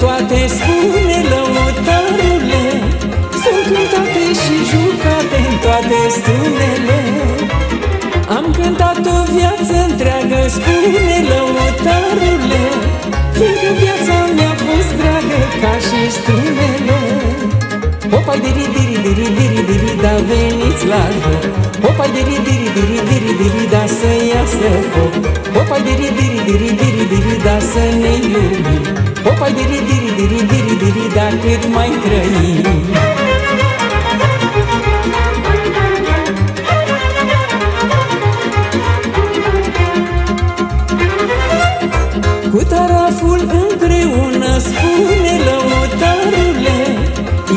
toate spune lăutarule Sunt cântate și jucate în toate strunele Am cântat o viață întreagă, spune lăutarule Fiindcă viața mi-a fost dragă ca și strunele Opai diri diri diri diri diri da veniți la joc Opai diri diri diri diri diri da să iasă foc Opai diri diri diri diri diri Opai diri diri diri diri diri da cât mai trăim. Cu taraful împreună spune lăutarule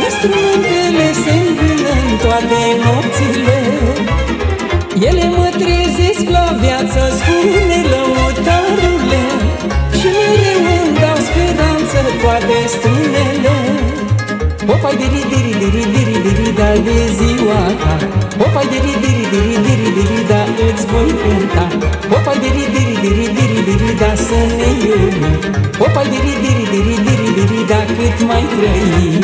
Instrumentele se învână în toate nopțile. Ele mă trezesc la viață, spune strunele Opai diri diri diri diri diri da de ziua ta Opai diri diri diri diri diri da îți voi cânta Opai diri diri diri diri diri da să ne iubim Opai diri diri diri diri diri da cât mai trăim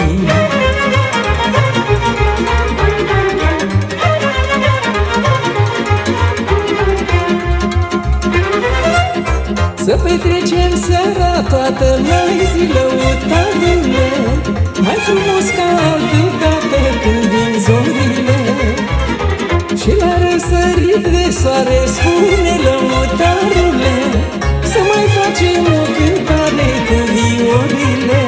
Să petrecem seara toată mai zi lăutarule Mai frumos ca altădată când vin zorile Și la răsărit de soare spune lăutarule Să mai facem o cântare cu viorile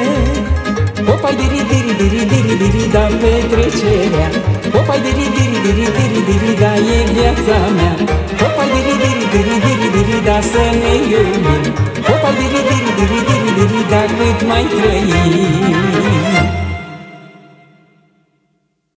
Opai diri diri diri diri diri da petrecerea Opai diri diri diri diri diri da e viața mea Opai diri diri diri diri diri da să ne iubim Opai diri diri diri diri diri da cât mai trăim